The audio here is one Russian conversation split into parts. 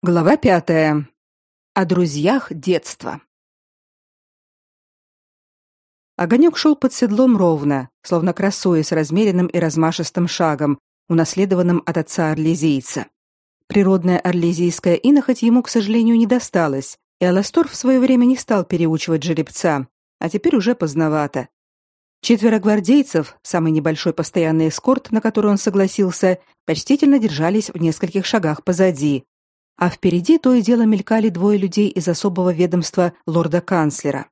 Глава пятая. О друзьях детства. Огонек шел под седлом ровно, словно красуясь размеренным и размашистым шагом, унаследованным от отца орлезийца. Природная орлезийская инохоть ему, к сожалению, не досталась, и Аластор в свое время не стал переучивать жеребца, а теперь уже поздновато. Четверо гвардейцев, самый небольшой постоянный эскорт, на который он согласился, почтительно держались в нескольких шагах позади, а впереди то и дело мелькали двое людей из особого ведомства лорда-канцлера.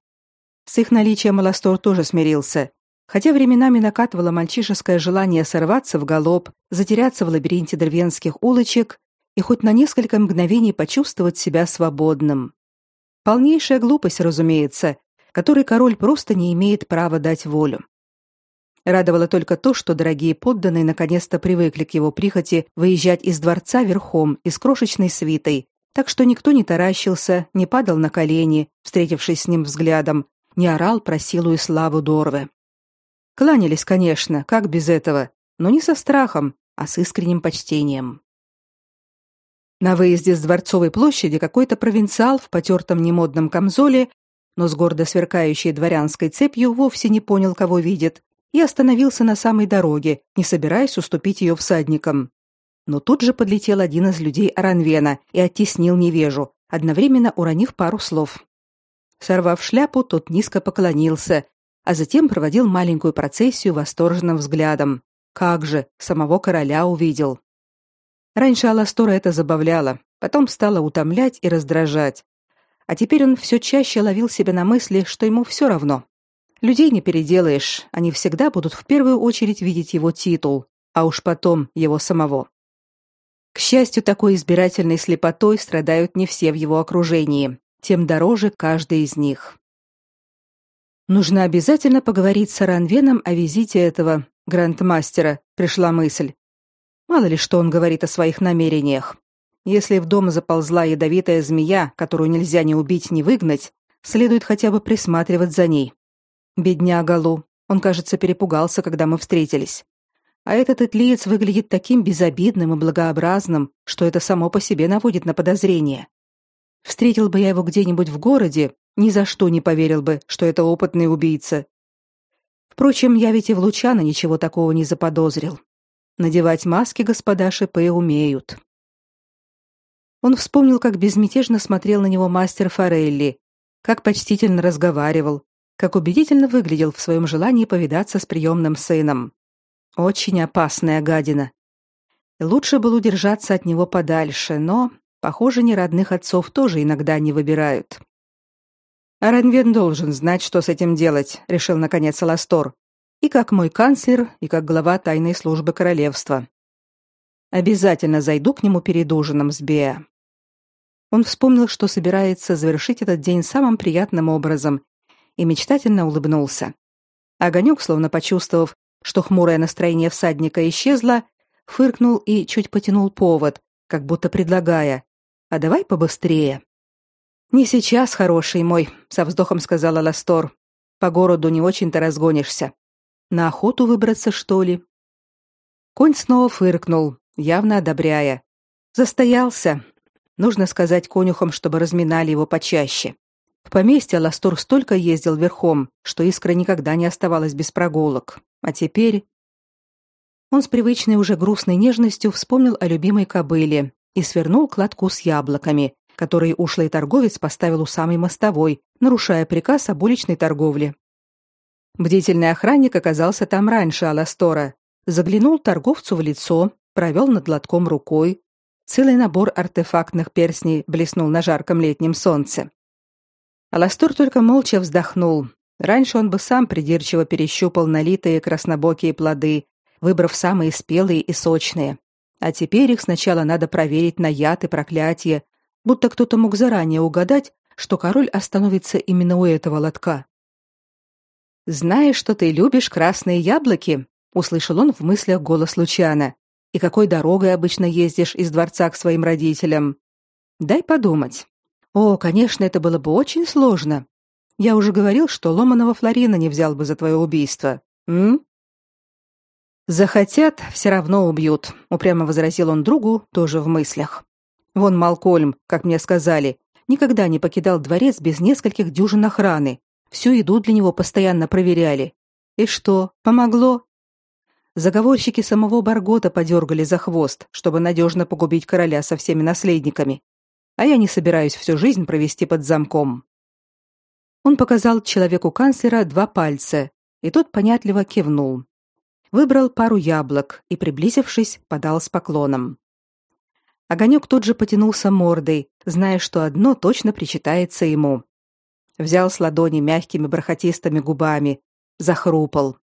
С их наличием Аластор тоже смирился, хотя временами накатывало мальчишеское желание сорваться в галоп, затеряться в лабиринте деревенских улочек и хоть на несколько мгновений почувствовать себя свободным. Полнейшая глупость, разумеется, которой король просто не имеет права дать волю. Радовало только то, что дорогие подданные наконец-то привыкли к его прихоти выезжать из дворца верхом и с крошечной свитой, так что никто не таращился, не падал на колени, встретившись с ним взглядом, не орал про силу и славу Дорвы. Кланялись, конечно, как без этого, но не со страхом, а с искренним почтением. На выезде с Дворцовой площади какой-то провинциал в потертом немодном камзоле, но с гордо сверкающей дворянской цепью вовсе не понял, кого видит, и остановился на самой дороге, не собираясь уступить ее всадникам. Но тут же подлетел один из людей Аранвена и оттеснил невежу, одновременно уронив пару слов. Сорвав шляпу, тот низко поклонился, а затем проводил маленькую процессию восторженным взглядом. Как же, самого короля увидел. Раньше Аластора это забавляло, потом стало утомлять и раздражать. А теперь он все чаще ловил себя на мысли, что ему все равно, Людей не переделаешь, они всегда будут в первую очередь видеть его титул, а уж потом его самого. К счастью, такой избирательной слепотой страдают не все в его окружении, тем дороже каждый из них. Нужно обязательно поговорить с Аранвеном о визите этого грандмастера, пришла мысль. Мало ли что он говорит о своих намерениях. Если в дом заползла ядовитая змея, которую нельзя ни убить, ни выгнать, следует хотя бы присматривать за ней, Бедняга Лу. Он, кажется, перепугался, когда мы встретились. А этот итлиец выглядит таким безобидным и благообразным, что это само по себе наводит на подозрение. Встретил бы я его где-нибудь в городе, ни за что не поверил бы, что это опытный убийца. Впрочем, я ведь и в Лучано ничего такого не заподозрил. Надевать маски господа шипы умеют. Он вспомнил, как безмятежно смотрел на него мастер Форелли, как почтительно разговаривал, как убедительно выглядел в своем желании повидаться с приемным сыном. Очень опасная гадина. Лучше было удержаться от него подальше, но, похоже, неродных отцов тоже иногда не выбирают. Аранвен должен знать, что с этим делать, решил наконец Аластор. И как мой канцлер, и как глава тайной службы королевства. Обязательно зайду к нему перед ужином с Беа. Он вспомнил, что собирается завершить этот день самым приятным образом и мечтательно улыбнулся. Огонек, словно почувствовав, что хмурое настроение всадника исчезло, фыркнул и чуть потянул повод, как будто предлагая: "А давай побыстрее". "Не сейчас, хороший мой", со вздохом сказала Ластор. "По городу не очень-то разгонишься. На охоту выбраться, что ли?" Конь снова фыркнул, явно одобряя. Застоялся. Нужно сказать конюхам, чтобы разминали его почаще. В поместье Ластор столько ездил верхом, что Искра никогда не оставалась без прогулок. А теперь он с привычной уже грустной нежностью вспомнил о любимой кобыле и свернул кладку с яблоками, которые ушлый торговец поставил у самой мостовой, нарушая приказ об уличной торговле. Бдительный охранник оказался там раньше Аластора, заглянул торговцу в лицо, провел над лотком рукой. Целый набор артефактных перстней блеснул на жарком летнем солнце. Аластор только молча вздохнул. Раньше он бы сам придирчиво перещупал налитые краснобокие плоды, выбрав самые спелые и сочные. А теперь их сначала надо проверить на яд и проклятие, будто кто-то мог заранее угадать, что король остановится именно у этого лотка. «Знаешь, что ты любишь красные яблоки?» — услышал он в мыслях голос Лучана. «И какой дорогой обычно ездишь из дворца к своим родителям?» «Дай подумать. О, конечно, это было бы очень сложно. Я уже говорил, что ломаного Флорина не взял бы за твое убийство. М? Захотят, все равно убьют, упрямо возразил он другу, тоже в мыслях. Вон Малкольм, как мне сказали, никогда не покидал дворец без нескольких дюжин охраны. Всю еду для него постоянно проверяли. И что, помогло? Заговорщики самого Баргота подергали за хвост, чтобы надежно погубить короля со всеми наследниками. А я не собираюсь всю жизнь провести под замком. Он показал человеку канцлера два пальца, и тот понятливо кивнул. Выбрал пару яблок и, приблизившись, подал с поклоном. Огонек тут же потянулся мордой, зная, что одно точно причитается ему. Взял с ладони мягкими бархатистыми губами, захрупал.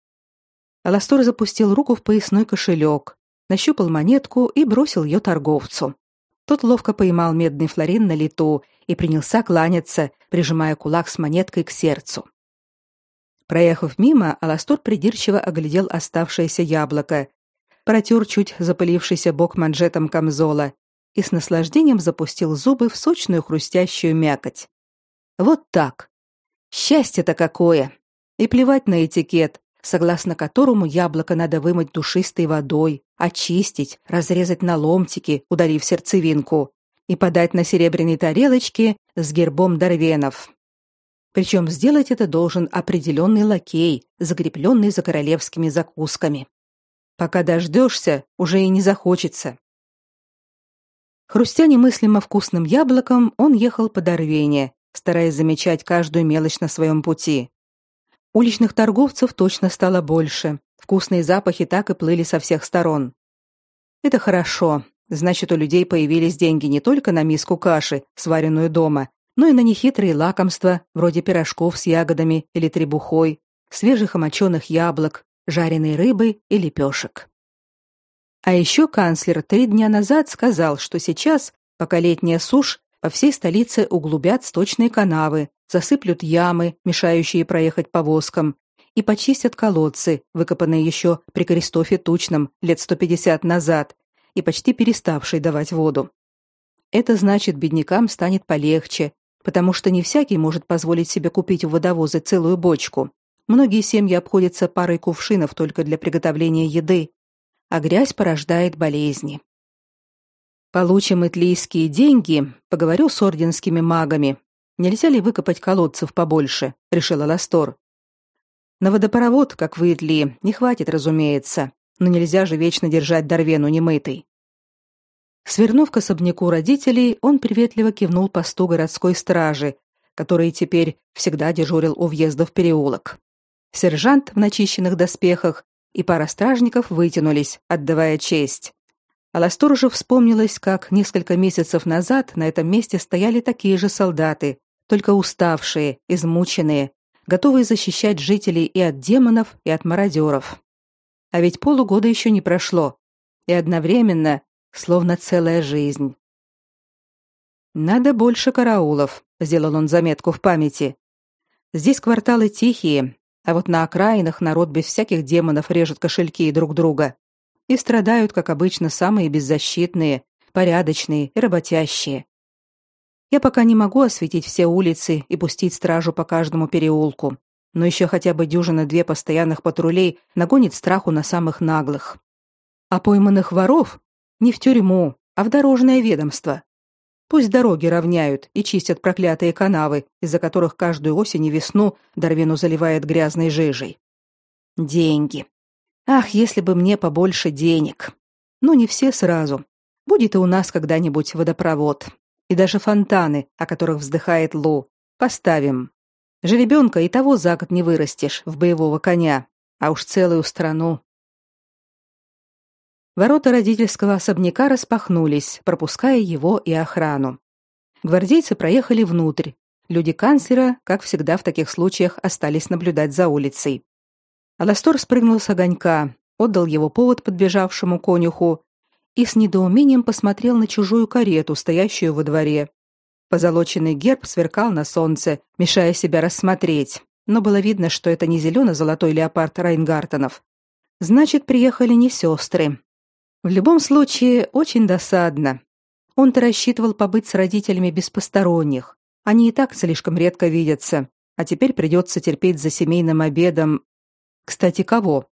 Аластор запустил руку в поясной кошелек, нащупал монетку и бросил ее торговцу. Тот ловко поймал медный флорин на лету и принялся кланяться, прижимая кулак с монеткой к сердцу. Проехав мимо, Аластор придирчиво оглядел оставшееся яблоко, протер чуть запылившийся бок манжетом камзола и с наслаждением запустил зубы в сочную хрустящую мякоть. Вот так. Счастье-то какое! И плевать на этикет, согласно которому яблоко надо вымыть душистой водой, очистить, разрезать на ломтики, удалив сердцевинку, и подать на серебряной тарелочке с гербом Дарвенов. Причем сделать это должен определенный лакей, закрепленный за королевскими закусками. Пока дождешься, уже и не захочется. Хрустя немыслимо вкусным яблоком, он ехал по Дарвене, стараясь замечать каждую мелочь на своем пути. Уличных торговцев точно стало больше. Вкусные запахи так и плыли со всех сторон. Это хорошо. Значит, у людей появились деньги не только на миску каши, сваренную дома, но и на нехитрые лакомства, вроде пирожков с ягодами или требухой, свежих омоченых яблок, жареной рыбы и лепешек. А еще канцлер три дня назад сказал, что сейчас, пока летняя сушь, по всей столице углубят сточные канавы, засыплют ямы, мешающие проехать повозкам, и почистят колодцы, выкопанные еще при Кристофе Тучном лет 150 назад и почти переставшие давать воду. Это значит, беднякам станет полегче, потому что не всякий может позволить себе купить у водовоза целую бочку. Многие семьи обходятся парой кувшинов только для приготовления еды, а грязь порождает болезни. Получим итлийские деньги, поговорю с орденскими магами. Нельзя ли выкопать колодцев побольше, решила Ластор. На водопровод, как в Итлии, не хватит, разумеется, но нельзя же вечно держать Дарвену немытой. Свернув к особняку родителей, он приветливо кивнул посту городской стражи, который теперь всегда дежурил у въезда в переулок. Сержант в начищенных доспехах и пара стражников вытянулись, отдавая честь. Аластору же вспомнилось, как несколько месяцев назад на этом месте стояли такие же солдаты, только уставшие, измученные, готовые защищать жителей и от демонов, и от мародеров. А ведь полугода еще не прошло, и одновременно, словно целая жизнь. Надо больше караулов, сделал он заметку в памяти. Здесь кварталы тихие, а вот на окраинах народ без всяких демонов режет кошельки друг друга. И страдают, как обычно, самые беззащитные, порядочные и работящие. Я пока не могу осветить все улицы и пустить стражу по каждому переулку, но еще хотя бы дюжина-две постоянных патрулей нагонит страху на самых наглых. А пойманных воров не в тюрьму, а в дорожное ведомство. Пусть дороги равняют и чистят проклятые канавы, из-за которых каждую осень и весну Дарвину заливает грязной жижей. Деньги. Ах, если бы мне побольше денег. Ну, не все сразу. Будет и у нас когда-нибудь водопровод. И даже фонтаны, о которых вздыхает Лу. Поставим. Жеребенка и того за год не вырастешь в боевого коня, а уж целую страну. Ворота родительского особняка распахнулись, пропуская его и охрану. Гвардейцы проехали внутрь. Люди канцлера, как всегда в таких случаях, остались наблюдать за улицей. Аластор спрыгнул с огонька, отдал его повод подбежавшему конюху и с недоумением посмотрел на чужую карету, стоящую во дворе. Позолоченный герб сверкал на солнце, мешая себя рассмотреть, но было видно, что это не зелено-золотой леопард Райнгартенов. Значит, приехали не сестры, в любом случае, очень досадно. Он-то рассчитывал побыть с родителями без посторонних. Они и так слишком редко видятся, а теперь придется терпеть за семейным обедом. Кстати, кого?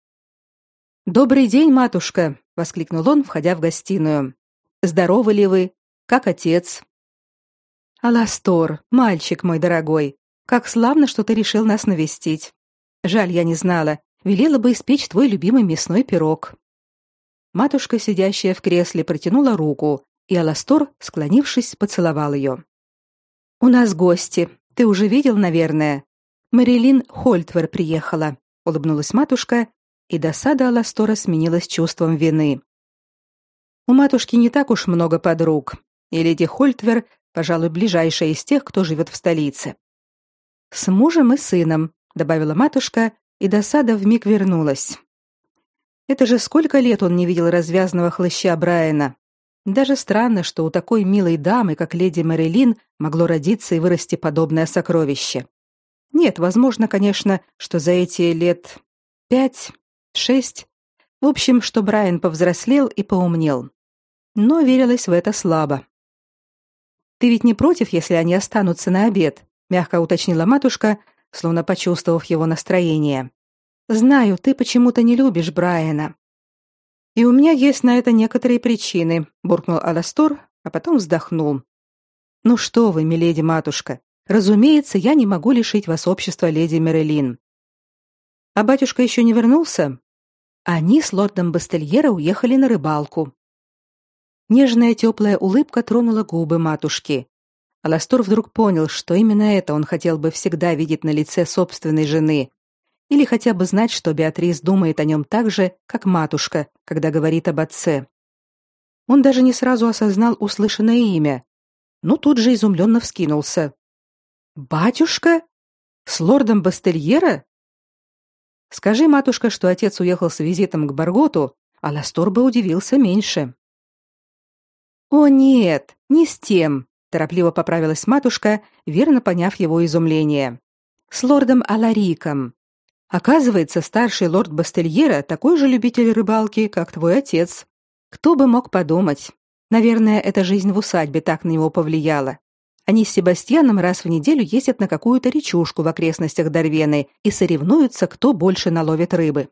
«Добрый день, матушка!» — воскликнул он, входя в гостиную. «Здоровы ли вы? Как отец?» «Аластор, мальчик мой дорогой, как славно, что ты решил нас навестить. Жаль, я не знала. Велела бы испечь твой любимый мясной пирог». Матушка, сидящая в кресле, протянула руку, и Аластор, склонившись, поцеловал ее. «У нас гости. Ты уже видел, наверное. Марилин Хольтвер приехала», — улыбнулась матушка, и досада Аластора сменилась чувством вины. У матушки не так уж много подруг, и леди Хольтвер, пожалуй, ближайшая из тех, кто живет в столице. «С мужем и сыном», — добавила матушка, и досада вмиг вернулась. Это же сколько лет он не видел развязного хлыща Брайана. Даже странно, что у такой милой дамы, как леди Мэрилин, могло родиться и вырасти подобное сокровище. Нет, возможно, конечно, что за эти лет пять, шесть, в общем, что Брайан повзрослел и поумнел. Но верилось в это слабо. Ты ведь не против, если они останутся на обед, мягко уточнила матушка, словно почувствовав его настроение. Знаю, ты почему-то не любишь Брайана. И у меня есть на это некоторые причины, буркнул Аластор, а потом вздохнул. Ну что вы, миледи матушка, разумеется, я не могу лишить вас общества леди Мерелин. А батюшка еще не вернулся? Они с лордом Бастельера уехали на рыбалку. Нежная теплая улыбка тронула губы матушки. Аластор вдруг понял, что именно это он хотел бы всегда видеть на лице собственной жены, или хотя бы знать, что Беатрис думает о нем так же, как матушка, когда говорит об отце. Он даже не сразу осознал услышанное имя, но тут же изумленно вскинулся. «Батюшка? С лордом Бастельера?» Скажи, матушка, что отец уехал с визитом к Барготу, а Ластор бы удивился меньше. «О нет, не с тем», — торопливо поправилась матушка, верно поняв его изумление. «С лордом Алариком. Оказывается, старший лорд Бастельера такой же любитель рыбалки, как твой отец. Кто бы мог подумать? Наверное, эта жизнь в усадьбе так на него повлияла. Они с Себастьяном раз в неделю ездят на какую-то речушку в окрестностях Дорвены и соревнуются, кто больше наловит рыбы.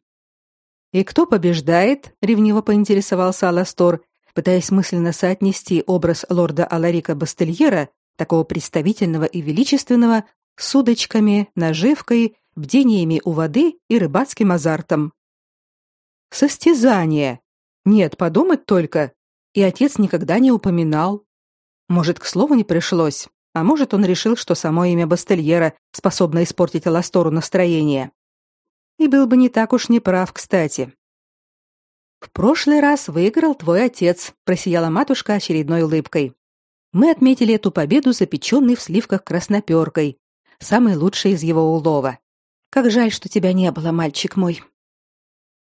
И кто побеждает? ревниво поинтересовался Аластор, пытаясь мысленно соотнести образ лорда Аларика Бастельера, такого представительного и величественного, с удочками, наживкой бдениями у воды и рыбацким азартом. Состязание. Нет, подумать только. И отец никогда не упоминал. Может, к слову не пришлось, а может, он решил, что само имя Бастельера способно испортить Аластору настроение. И был бы не так уж неправ, кстати. В прошлый раз выиграл твой отец, просияла матушка очередной улыбкой. Мы отметили эту победу запеченной в сливках красноперкой, самой лучшей из его улова. Как жаль, что тебя не было, мальчик мой.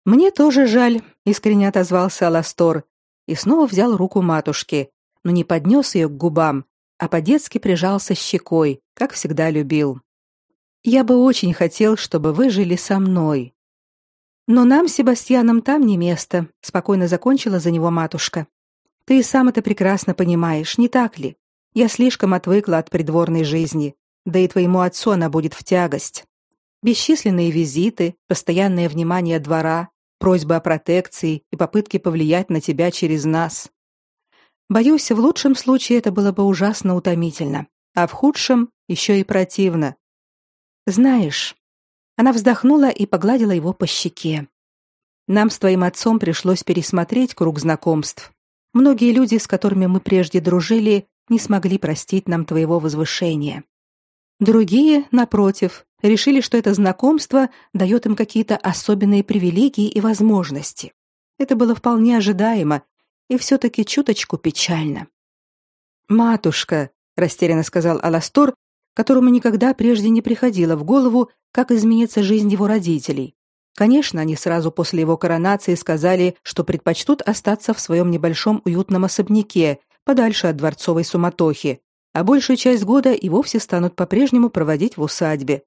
Мне тоже жаль, искренне отозвался Аластор и снова взял руку матушки, но не поднес ее к губам, а по-детски прижался щекой, как всегда любил. Я бы очень хотел, чтобы вы жили со мной. Но нам с там не место, спокойно закончила за него матушка. Ты и сам это прекрасно понимаешь, не так ли? Я слишком отвыкла от придворной жизни, да и твоему отцу она будет в тягость. Бесчисленные визиты, постоянное внимание двора, просьбы о протекции и попытки повлиять на тебя через нас. Боюсь, в лучшем случае это было бы ужасно утомительно, а в худшем еще и противно. Знаешь, она вздохнула и погладила его по щеке. Нам с твоим отцом пришлось пересмотреть круг знакомств. Многие люди, с которыми мы прежде дружили, не смогли простить нам твоего возвышения. Другие, напротив, решили, что это знакомство дает им какие-то особенные привилегии и возможности. Это было вполне ожидаемо и все-таки чуточку печально. «Матушка», — растерянно сказал Аластор, которому никогда прежде не приходило в голову, как изменится жизнь его родителей. Конечно, они сразу после его коронации сказали, что предпочтут остаться в своем небольшом уютном особняке, подальше от дворцовой суматохи, а большую часть года и вовсе станут по-прежнему проводить в усадьбе.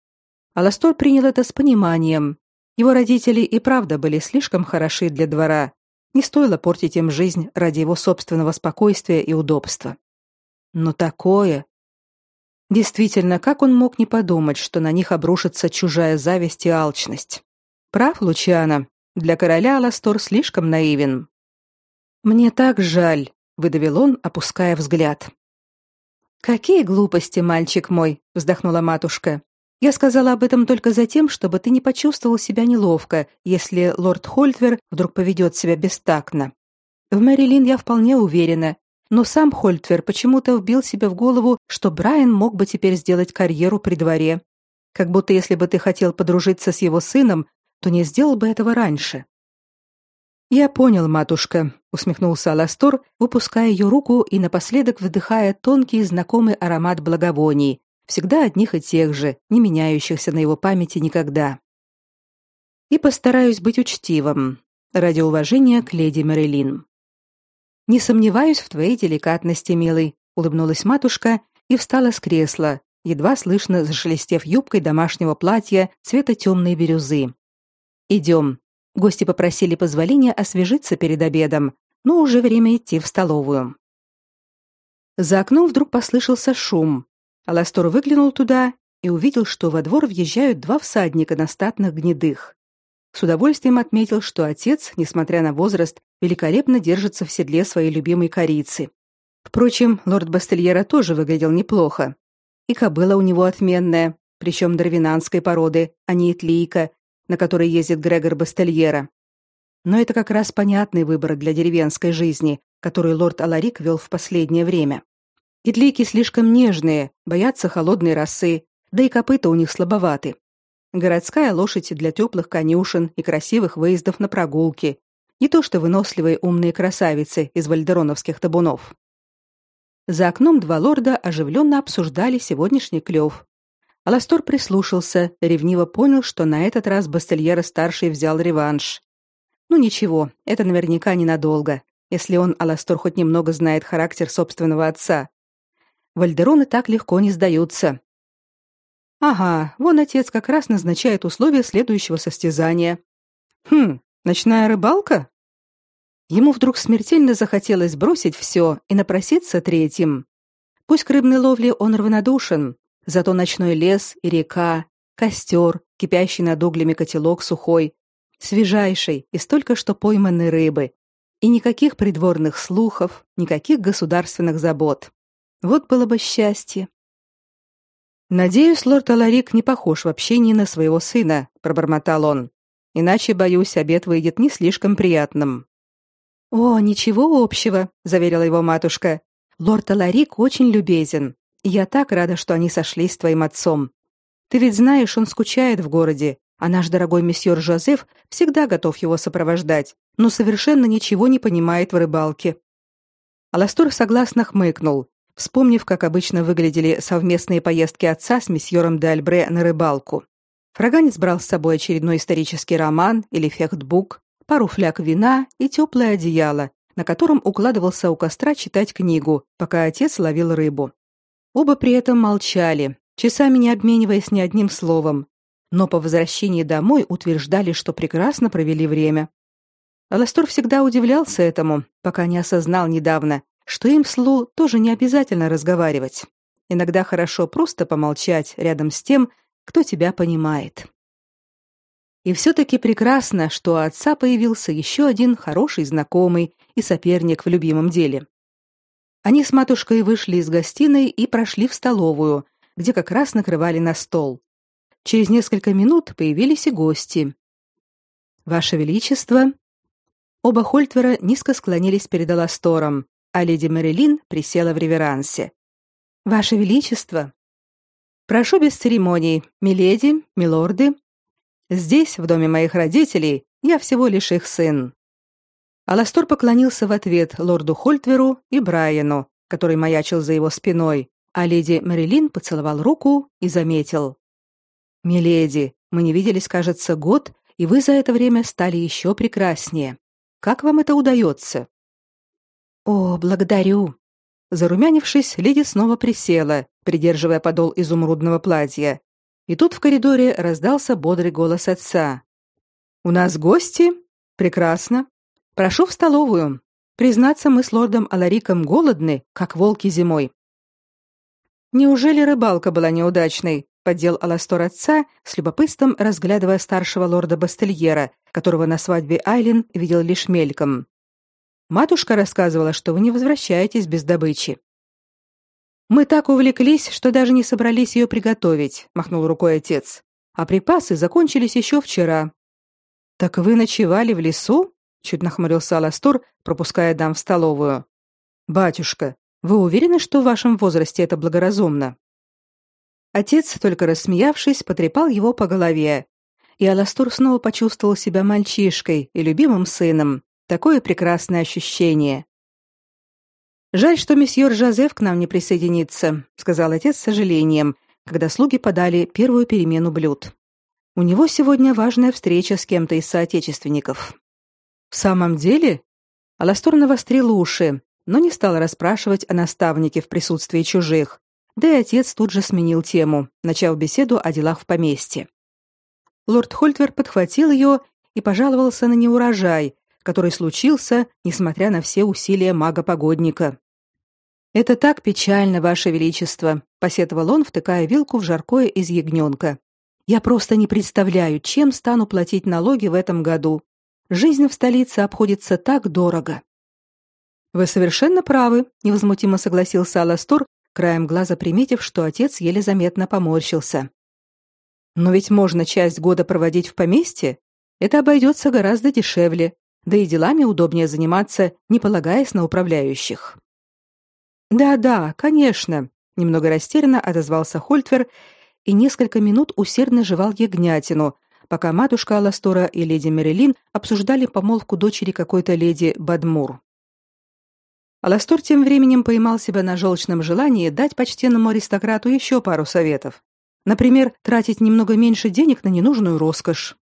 Аластор принял это с пониманием. Его родители и правда были слишком хороши для двора. Не стоило портить им жизнь ради его собственного спокойствия и удобства. Но такое... Действительно, как он мог не подумать, что на них обрушится чужая зависть и алчность? Прав, Лучана. Для короля Аластор слишком наивен. Мне так жаль, выдавил он, опуская взгляд. Какие глупости, мальчик мой, вздохнула матушка. Я сказала об этом только за тем, чтобы ты не почувствовал себя неловко, если лорд Хольтвер вдруг поведет себя бестактно. В Мэрилин я вполне уверена, но сам Хольтвер почему-то вбил себе в голову, что Брайан мог бы теперь сделать карьеру при дворе. Как будто если бы ты хотел подружиться с его сыном, то не сделал бы этого раньше. Я понял, матушка, усмехнулся Аластор, выпуская ее руку и напоследок вдыхая тонкий знакомый аромат благовоний, всегда одних и тех же, не меняющихся на его памяти никогда. И постараюсь быть учтивым ради уважения к леди Мэрилин. Не сомневаюсь в твоей деликатности, милый, улыбнулась матушка и встала с кресла, едва слышно зашелестев юбкой домашнего платья цвета темной бирюзы. Идем. Гости попросили позволения освежиться перед обедом, но уже время идти в столовую. За окном вдруг послышался шум. Аластор выглянул туда и увидел, что во двор въезжают два всадника на статных гнедых. С удовольствием отметил, что отец, несмотря на возраст, великолепно держится в седле своей любимой корицы. Впрочем, лорд Бастельера тоже выглядел неплохо. И кобыла у него отменная, причем дарвинанской породы, а не итлийка, на которой ездит Грегор Бастельера. Но это как раз понятный выбор для деревенской жизни, которую лорд Аларик вел в последнее время. Идлики слишком нежные, боятся холодной росы, да и копыта у них слабоваты. Городская лошадь для теплых конюшен и красивых выездов на прогулки, не то что выносливые умные красавицы из вальдероновских табунов. За окном два лорда оживленно обсуждали сегодняшний клев, Аластор прислушался, ревниво понял, что на этот раз Бастельера старший взял реванш. Ну ничего, это наверняка ненадолго, если он Аластор хоть немного знает характер собственного отца. Вальдероны так легко не сдаются. Ага, вон отец как раз назначает условия следующего состязания. Хм, ночная рыбалка? Ему вдруг смертельно захотелось бросить все и напроситься третьим. Пусть к рыбной ловле он равнодушен, Зато ночной лес и река, костер, кипящий над углями котелок сухой, свежайший и столько что пойманной рыбы, и никаких придворных слухов, никаких государственных забот. Вот было бы счастье. Надеюсь, лорд Аларик не похож в общении на своего сына, пробормотал он. Иначе, боюсь, обед выйдет не слишком приятным. О, ничего общего, заверила его матушка. Лорд Аларик очень любезен. Я так рада, что они сошлись с твоим отцом. Ты ведь знаешь, он скучает в городе, а наш дорогой месье Жозеф всегда готов его сопровождать, но совершенно ничего не понимает в рыбалке. Аластор согласно хмыкнул, вспомнив, как обычно выглядели совместные поездки отца с месьером де Альбре на рыбалку. Фраганец брал с собой очередной исторический роман или фехтбук, пару фляг вина и теплое одеяло, на котором укладывался у костра читать книгу, пока отец ловил рыбу. Оба при этом молчали, часами не обмениваясь ни одним словом, но по возвращении домой утверждали, что прекрасно провели время. Аластор всегда удивлялся этому, пока не осознал недавно, что им с Лу тоже не обязательно разговаривать. Иногда хорошо просто помолчать рядом с тем, кто тебя понимает. И все-таки прекрасно, что у отца появился еще один хороший знакомый и соперник в любимом деле. Они с матушкой вышли из гостиной и прошли в столовую, где как раз накрывали на стол. Через несколько минут появились и гости. Ваше величество, оба Хольтвера низко склонились перед Аластором, а леди Мэрилин присела в реверансе. Ваше величество, прошу без церемоний, миледи, милорды. Здесь, в доме моих родителей, я всего лишь их сын. Аластор поклонился в ответ лорду Хольтверу и Брайану, который маячил за его спиной, а леди Мэрилин поцеловал руку и заметил: "Миледи, мы не виделись, кажется, год, и вы за это время стали еще прекраснее. Как вам это удается?» «О, благодарю!» Зарумянившись, леди снова присела, придерживая подол изумрудного платья. И тут в коридоре раздался бодрый голос отца. «У нас гости? Прекрасно. Прошу в столовую. Признаться, мы с лордом Алариком голодны, как волки зимой. Неужели рыбалка была неудачной? поддел Аластор отца, с любопытством разглядывая старшего лорда Бастельера, которого на свадьбе Айлин видел лишь мельком. Матушка рассказывала, что вы не возвращаетесь без добычи. Мы так увлеклись, что даже не собрались ее приготовить, махнул рукой отец. А припасы закончились еще вчера. Так вы ночевали в лесу? чуть нахмурился Аластор, пропуская дам в столовую. Батюшка, вы уверены, что в вашем возрасте это благоразумно? Отец, только рассмеявшись, потрепал его по голове, и Аластор снова почувствовал себя мальчишкой и любимым сыном. Такое прекрасное ощущение. Жаль, что месье Жозеф к нам не присоединится, сказал отец с сожалением, когда слуги подали первую перемену блюд. У него сегодня важная встреча с кем-то из соотечественников. В самом деле, Аластор навострил уши, но не стал расспрашивать о наставнике в присутствии чужих. Да и отец тут же сменил тему, начав беседу о делах в поместье. Лорд Хольтвер подхватил ее и пожаловался на неурожай, который случился, несмотря на все усилия мага-погодника. Это так печально, ваше величество, посетовал он, втыкая вилку в жаркое из ягненка. Я просто не представляю, чем стану платить налоги в этом году. Жизнь в столице обходится так дорого. Вы совершенно правы, невозмутимо согласился Аластор, краем глаза приметив, что отец еле заметно поморщился. Но ведь можно часть года проводить в поместье. Это обойдется гораздо дешевле, да и делами удобнее заниматься, не полагаясь на управляющих. Да-да, конечно, немного растерянно отозвался Хольтвер и несколько минут усердно жевал ягнятину, пока матушка Аластора и леди Мерилин обсуждали помолвку дочери какой-то леди Бадмур. Аластор тем временем поймал себя на желчном желании дать почтенному аристократу еще пару советов. Например, тратить немного меньше денег на ненужную роскошь.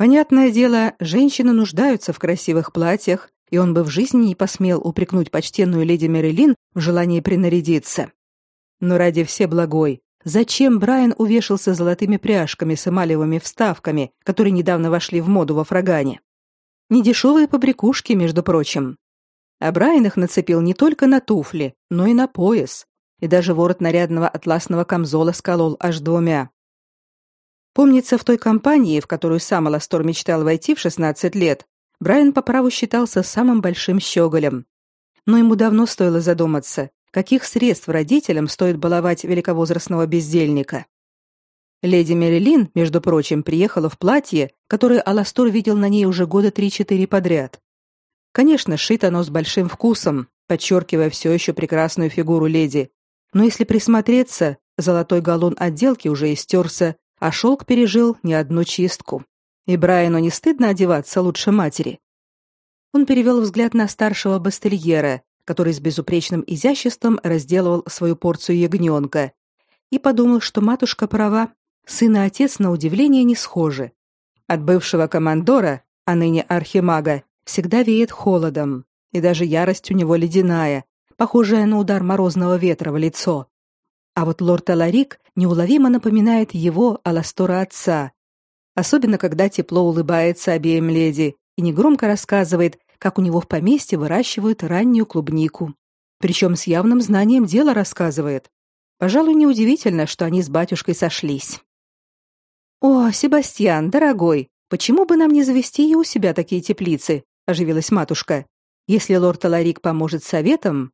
Понятное дело, женщины нуждаются в красивых платьях, и он бы в жизни не посмел упрекнуть почтенную леди Мерилин в желании принарядиться. Но ради всеблагой, зачем Брайан увешался золотыми пряжками с эмалевыми вставками, которые недавно вошли в моду во Фрагане? Недешевые побрякушки, между прочим. А Брайан их нацепил не только на туфли, но и на пояс, и даже ворот нарядного атласного камзола сколол аж двумя. Помнится, в той компании, в которую сам Аластор мечтал войти в 16 лет, Брайан по праву считался самым большим щеголем. Но ему давно стоило задуматься, каких средств родителям стоит баловать великовозрастного бездельника. Леди Мерилин, между прочим, приехала в платье, которое Аластор видел на ней уже года три-четыре подряд. Конечно, шито оно с большим вкусом, подчеркивая все еще прекрасную фигуру леди. Но если присмотреться, золотой галлон отделки уже истерся, а шелк пережил не одну чистку. И Брайану не стыдно одеваться лучше матери. Он перевел взгляд на старшего бастельера, который с безупречным изяществом разделывал свою порцию ягненка, и подумал, что матушка права, сын и отец на удивление не схожи. От бывшего командора, а ныне архимага, всегда веет холодом, и даже ярость у него ледяная, похожая на удар морозного ветра в лицо. А вот лорд Аларик неуловимо напоминает его Аластора отца, особенно когда тепло улыбается обеим леди и негромко рассказывает, как у него в поместье выращивают раннюю клубнику. Причем с явным знанием дела рассказывает. Пожалуй, неудивительно, что они с батюшкой сошлись. О, Себастьян, дорогой, почему бы нам не завести и у себя такие теплицы? оживилась матушка. Если лорд Таларик поможет советом,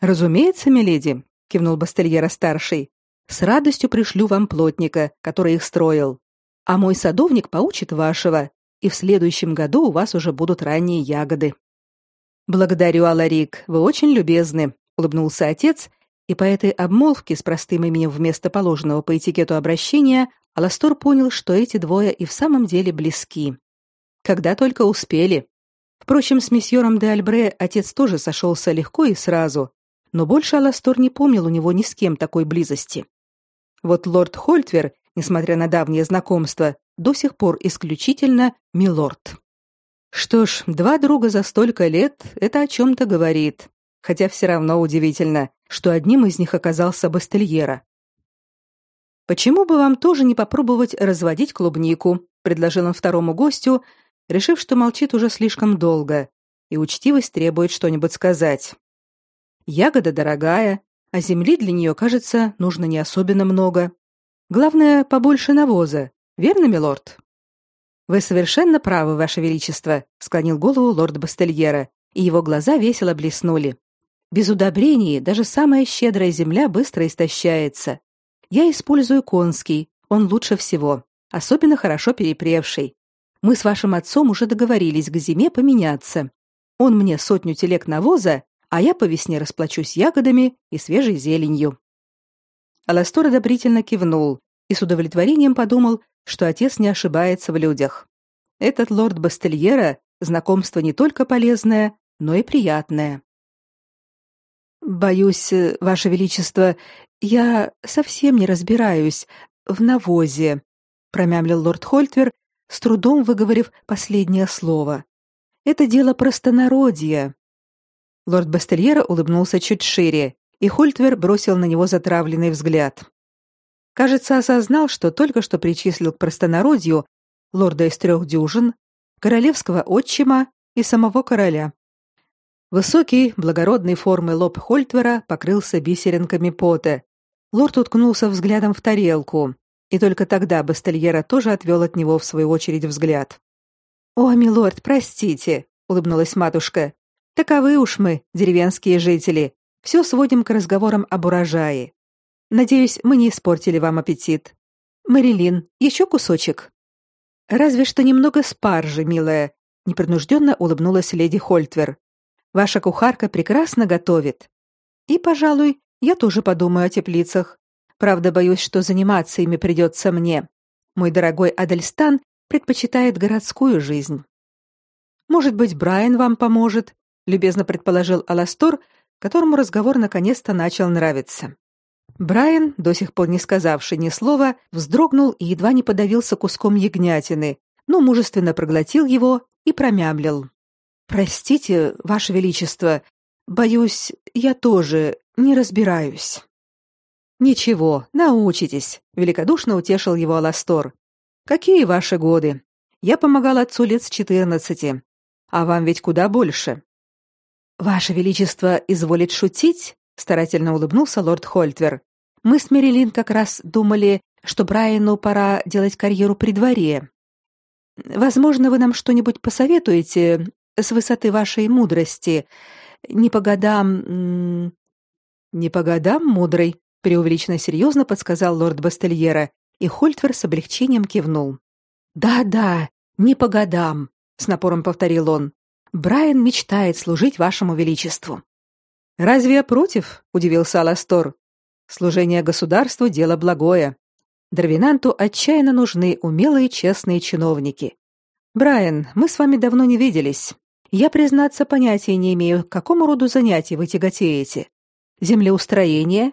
разумеется, миледи, кивнул Бастельера старший. С радостью пришлю вам плотника, который их строил а мой садовник поучит вашего, и в следующем году у вас уже будут ранние ягоды. Благодарю, Аларик, вы очень любезны, улыбнулся отец, и по этой обмолвке с простым именем вместо положенного по этикету обращения Аластор понял, что эти двое и в самом деле близки. Когда только успели. Впрочем, с месьёром де Альбре отец тоже сошелся легко и сразу, но больше Аластор не помнил у него ни с кем такой близости. Вот лорд Хольтвер несмотря на давнее знакомство, до сих пор исключительно милорд. Что ж, два друга за столько лет это о чем то говорит, хотя все равно удивительно, что одним из них оказался Бастельера. Почему бы вам тоже не попробовать разводить клубнику, предложил он второму гостю, решив, что молчит уже слишком долго, и учтивость требует что-нибудь сказать. Ягода дорогая, а земли для нее, кажется, нужно не особенно много. Главное, побольше навоза. Верно, милорд? Вы совершенно правы, ваше величество, склонил голову лорд Бастельера, и его глаза весело блеснули. Без удобрений даже самая щедрая земля быстро истощается. Я использую конский, он лучше всего, особенно хорошо перепревший. Мы с вашим отцом уже договорились к зиме поменяться. Он мне сотню телег навоза, а я по весне расплачусь ягодами и свежей зеленью. Аластор одобрительно кивнул и с удовлетворением подумал, что отец не ошибается в людях. Этот лорд Бастельера знакомство не только полезное, но и приятное. Боюсь, ваше величество, я совсем не разбираюсь в навозе, промямлил лорд Хольтвер, с трудом выговорив последнее слово. Это дело простонародья. Лорд Бастельера улыбнулся чуть шире, и Хольтвер бросил на него затравленный взгляд. Кажется, осознал, что только что причислил к простонародью лорда из трех дюжин, королевского отчима и самого короля. Высокий, благородной формы лоб Хольтвера покрылся бисеринками пота. Лорд уткнулся взглядом в тарелку, и только тогда Бастельера тоже отвел от него в свою очередь взгляд. «О, милорд, простите», — улыбнулась матушка. «Таковы уж мы, деревенские жители. Все сводим к разговорам об урожае. Надеюсь, мы не испортили вам аппетит. Марилин, еще кусочек?» «Разве что немного спаржи, милая», — непринужденно улыбнулась леди Хольтвер. Ваша кухарка прекрасно готовит. И, пожалуй, я тоже подумаю о теплицах. Правда, боюсь, что заниматься ими придется мне. Мой дорогой Адельстан предпочитает городскую жизнь. Может быть, Брайан вам поможет, любезно предположил Аластор, которому разговор наконец-то начал нравиться. Брайан, до сих пор не сказавший ни слова, вздрогнул и едва не подавился куском ягнятины, но мужественно проглотил его и промямлил: Простите, ваше величество, боюсь, я тоже не разбираюсь. Ничего, научитесь, великодушно утешил его Аластор. Какие ваши годы? Я помогал отцу лет с четырнадцати, а вам ведь куда больше. Ваше величество изволит шутить? старательно улыбнулся лорд Хольтвер. Мы с Мерилин как раз думали, что Брайану пора делать карьеру при дворе. Возможно, вы нам что-нибудь посоветуете с высоты вашей мудрости. Не по годам... Не по годам, мудрый, преувеличенно серьезно подсказал лорд Бастельера, и Хольтвер с облегчением кивнул. Да-да, не по годам, с напором повторил он. Брайан мечтает служить вашему величеству. Разве я против? удивился Аластор. Служение государству дело благое. Дарвинанту отчаянно нужны умелые честные чиновники. Брайан, мы с вами давно не виделись. Я, признаться, понятия не имею, к какому роду занятий вы тяготеете. Землеустроение,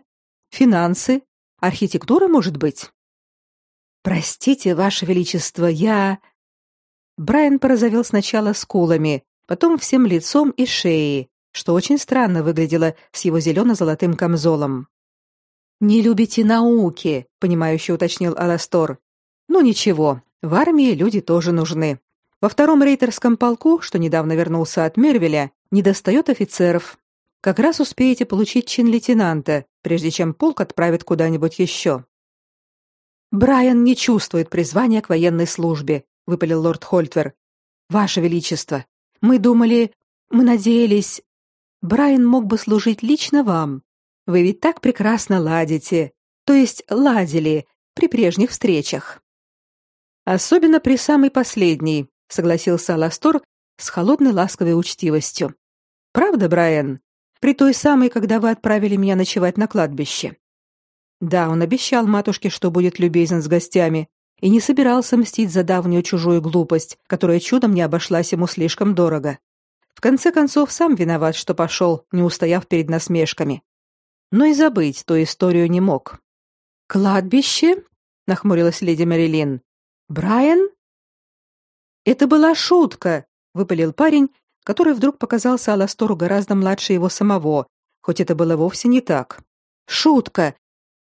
финансы, архитектура, может быть? Простите, ваше величество, я Брайан порозовел сначала скулами, потом всем лицом и шеей, что очень странно выглядело с его зелено золотым камзолом. Не любите науки, понимающе уточнил Аластор. Ну ничего, в армии люди тоже нужны. Во втором рейтерском полку, что недавно вернулся от Мервеля, недостает офицеров. Как раз успеете получить чин лейтенанта, прежде чем полк отправит куда-нибудь еще. Брайан не чувствует призвания к военной службе, выпалил лорд Хольтвер. Ваше величество, мы думали, мы надеялись, Брайан мог бы служить лично вам. Вы ведь так прекрасно ладите, то есть ладили при прежних встречах. Особенно при самой последней, согласился Аластор с холодной ласковой учтивостью. Правда, Брайан? При той самой, когда вы отправили меня ночевать на кладбище. Да, он обещал матушке, что будет любезен с гостями, и не собирался мстить за давнюю чужую глупость, которая чудом не обошлась ему слишком дорого. В конце концов, сам виноват, что пошел, не устояв перед насмешками. Но и забыть ту историю не мог. «Кладбище?» — нахмурилась леди Мэрилин. «Брайан?» Это была шутка, выпалил парень, который вдруг показался Аластору гораздо младше его самого, хоть это было вовсе не так. Шутка.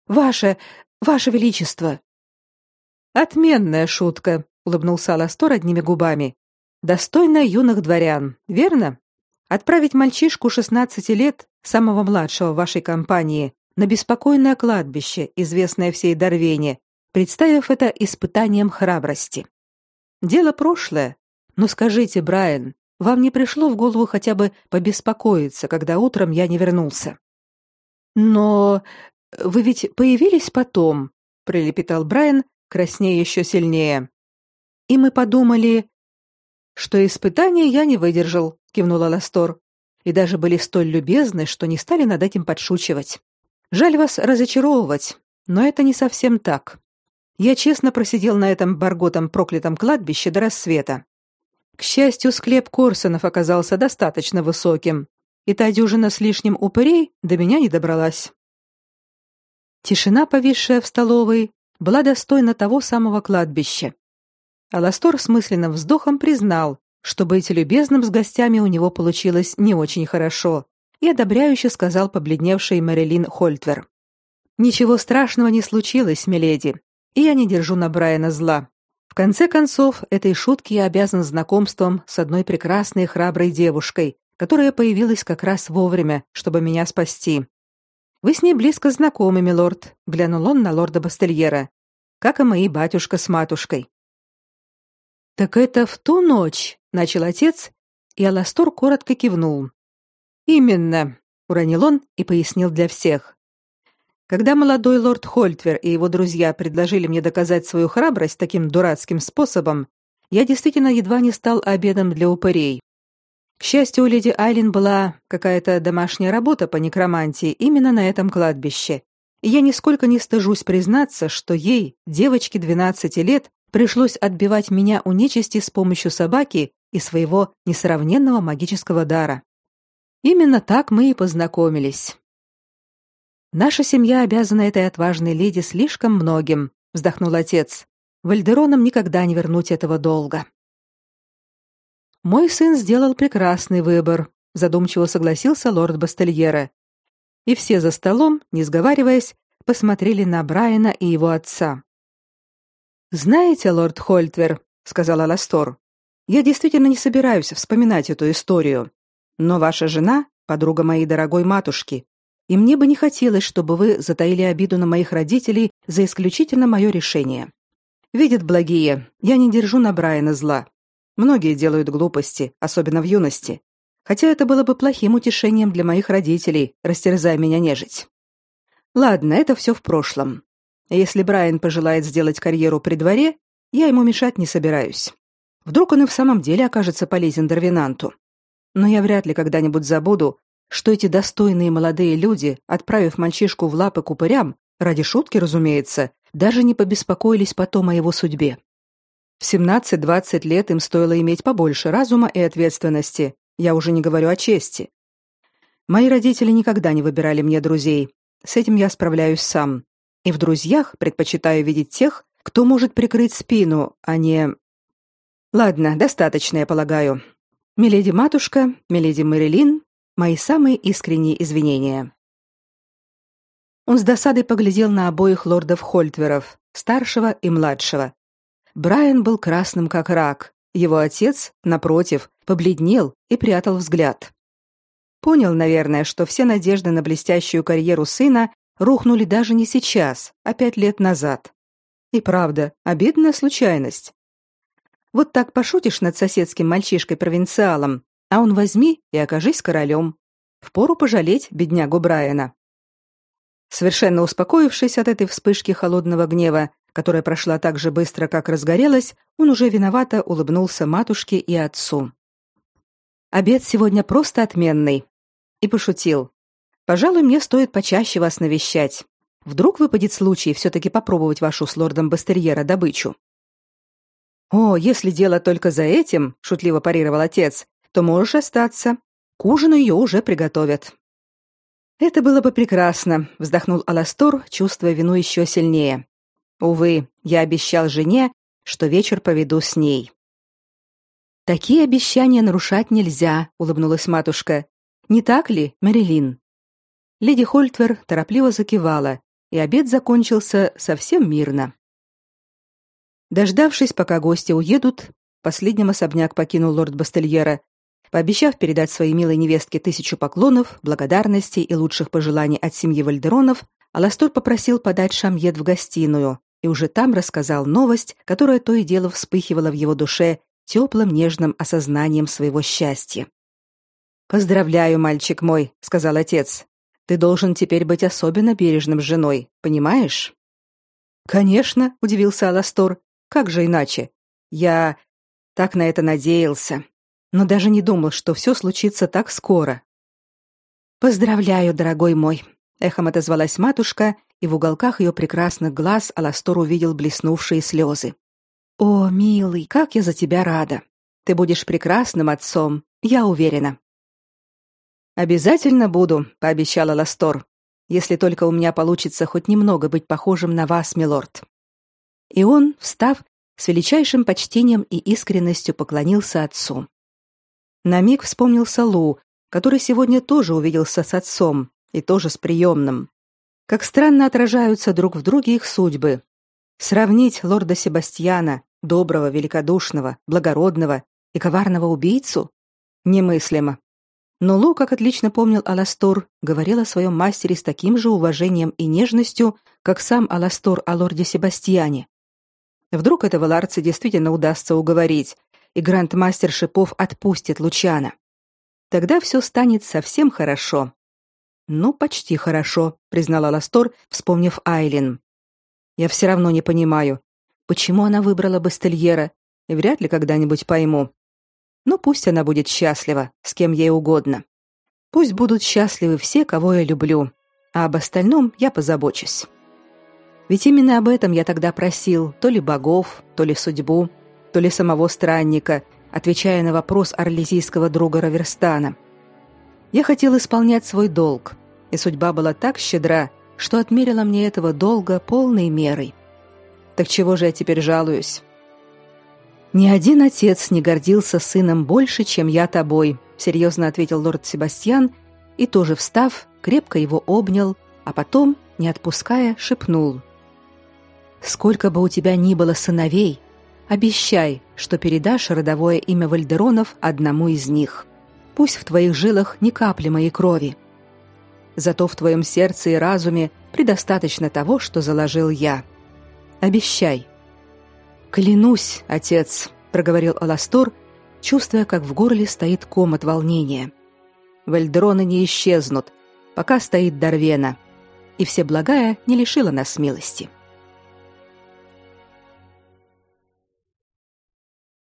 Ваше, ваше величество. Отменная шутка, улыбнулся Аластор одними губами. Достойная юных дворян, верно? Отправить мальчишку 16 лет, самого младшего в вашей компании, на беспокойное кладбище, известное всей Дарвене, представив это испытанием храбрости. Дело прошлое. Но скажите, Брайан, вам не пришло в голову хотя бы побеспокоиться, когда утром я не вернулся? Но вы ведь появились потом, пролепетал Брайан, краснея еще сильнее. И мы подумали, что испытания я не выдержал, кивнула Ластор. И даже были столь любезны, что не стали над этим подшучивать. Жаль вас разочаровывать, но это не совсем так. Я честно просидел на этом барготом проклятом кладбище до рассвета. К счастью, склеп Корсонов оказался достаточно высоким, и та дюжина с лишним упырей до меня не добралась. Тишина, повисшая в столовой, была достойна того самого кладбища. Аластор с мысленным вздохом признал, что быть любезным с гостями у него получилось не очень хорошо, и одобряюще сказал побледневший Мэрилин Хольтвер. «Ничего страшного не случилось, миледи, и я не держу на Брайана зла. В конце концов, этой шутке я обязан знакомством с одной прекрасной храброй девушкой, которая появилась как раз вовремя, чтобы меня спасти. Вы с ней близко знакомы, милорд, глянул он на лорда Бастельера, как и мои батюшка с матушкой. Так это в ту ночь, начал отец, и Аластор коротко кивнул. Именно, уронил он и пояснил для всех. Когда молодой лорд Хольтвер и его друзья предложили мне доказать свою храбрость таким дурацким способом, я действительно едва не стал обедом для упырей. К счастью, у леди Айлин была какая-то домашняя работа по некромантии именно на этом кладбище. И я нисколько не стыжусь признаться, что ей, девочке 12 лет, пришлось отбивать меня у нечисти с помощью собаки и своего несравненного магического дара. Именно так мы и познакомились. Наша семья обязана этой отважной леди слишком многим, вздохнул отец. Вальдеронам никогда не вернуть этого долга. Мой сын сделал прекрасный выбор, задумчиво согласился лорд Бастельера. И все за столом, не сговариваясь, посмотрели на Брайана и его отца. Знаете, лорд Хольтвер, сказала Ластор, я действительно не собираюсь вспоминать эту историю, но ваша жена подруга моей дорогой матушки, и мне бы не хотелось, чтобы вы затаили обиду на моих родителей за исключительно мое решение. Видят благие, я не держу на Брайана зла. Многие делают глупости, особенно в юности. Хотя это было бы плохим утешением для моих родителей, растерзая меня нежить. Ладно, это все в прошлом. Если Брайан пожелает сделать карьеру при дворе, я ему мешать не собираюсь. Вдруг он и в самом деле окажется полезен Дарвинанту. Но я вряд ли когда-нибудь забуду, что эти достойные молодые люди, отправив мальчишку в лапы к ради шутки, разумеется, даже не побеспокоились потом о его судьбе. В 17-20 лет им стоило иметь побольше разума и ответственности. Я уже не говорю о чести. Мои родители никогда не выбирали мне друзей. С этим я справляюсь сам. И в друзьях предпочитаю видеть тех, кто может прикрыть спину, а не Ладно, достаточно, я полагаю. Миледи матушка, миледи Мэрилин, мои самые искренние извинения. Он с досадой поглядел на обоих лордов Хольтверов, старшего и младшего, Брайан был красным как рак. Его отец, напротив, побледнел и прятал взгляд. Понял, наверное, что все надежды на блестящую карьеру сына рухнули даже не сейчас, а пять лет назад. И правда, обидная случайность. Вот так пошутишь над соседским мальчишкой-провинциалом, а он возьми и окажись королем. Впору пожалеть беднягу Брайана. Совершенно успокоившись от этой вспышки холодного гнева, которая прошла так же быстро, как разгорелась, он уже виновато улыбнулся матушке и отцу. Обед сегодня просто отменный. И пошутил. Пожалуй, мне стоит почаще вас навещать. Вдруг выпадет случай все таки попробовать вашу с лордом Бастерьера добычу. О, если дело только за этим, шутливо парировал отец, то можешь остаться. К ужину ее уже приготовят. Это было бы прекрасно, вздохнул Аластор, чувствуя вину еще сильнее. Увы, я обещал жене, что вечер поведу с ней. Такие обещания нарушать нельзя, улыбнулась матушка. Не так ли, Мэрилин? Леди Хольтвер торопливо закивала, и обед закончился совсем мирно. Дождавшись, пока гости уедут, последним особняк покинул лорд Бастельера, пообещав передать своей милой невестке тысячу поклонов, благодарностей и лучших пожеланий от семьи Вальдеронов, Аластор попросил подать шамьет в гостиную, и уже там рассказал новость, которая то и дело вспыхивала в его душе теплым нежным осознанием своего счастья. Поздравляю, мальчик мой, сказал отец. Ты должен теперь быть особенно бережным с женой, понимаешь? Конечно, удивился Аластор. Как же иначе? Я так на это надеялся, но даже не думал, что все случится так скоро. Поздравляю, дорогой мой, эхом отозвалась матушка, и в уголках ее прекрасных глаз Аластор увидел блеснувшие слезы. О, милый, как я за тебя рада. Ты будешь прекрасным отцом, я уверена. Обязательно буду, пообещала Ластор. Если только у меня получится хоть немного быть похожим на вас, милорд. И он, встав, с величайшим почтением и искренностью поклонился отцу. На миг вспомнился Лу, который сегодня тоже увиделся с отцом и тоже с приемным. Как странно отражаются друг в друге их судьбы. Сравнить лорда Себастьяна, доброго, великодушного, благородного и коварного убийцу немыслимо. Но Лу, как отлично помнил Аластор, говорил о своем мастере с таким же уважением и нежностью, как сам Аластор о лорде Себастьяне. Вдруг этого Ларца действительно удастся уговорить, и грандмастер шипов отпустит Лучана. Тогда все станет совсем хорошо. Ну, почти хорошо, признала Аластор, вспомнив Айлин. Я все равно не понимаю, почему она выбрала Бастельера, и вряд ли когда-нибудь пойму. Но пусть она будет счастлива, с кем ей угодно. Пусть будут счастливы все, кого я люблю, а об остальном я позабочусь. Ведь именно об этом я тогда просил, то ли богов, то ли судьбу, то ли самого странника, отвечая на вопрос орлезийского друга Раверстана. Я хотел исполнять свой долг, и судьба была так щедра, что отмерила мне этого долга полной мерой. Так чего же я теперь жалуюсь? Ни один отец не гордился сыном больше, чем я тобой, серьезно ответил лорд Себастьян и тоже встав, крепко его обнял, а потом, не отпуская, шепнул: Сколько бы у тебя ни было сыновей, обещай, что передашь родовое имя Вальдеронов одному из них. Пусть в твоих жилах ни капли моей крови. Зато в твоем сердце и разуме предостаточно того, что заложил я. Обещай. Клянусь, отец, проговорил Аластор, чувствуя, как в горле стоит ком от волнения. Вальдроны не исчезнут, пока стоит Дарвена, и все благая не лишила нас милости.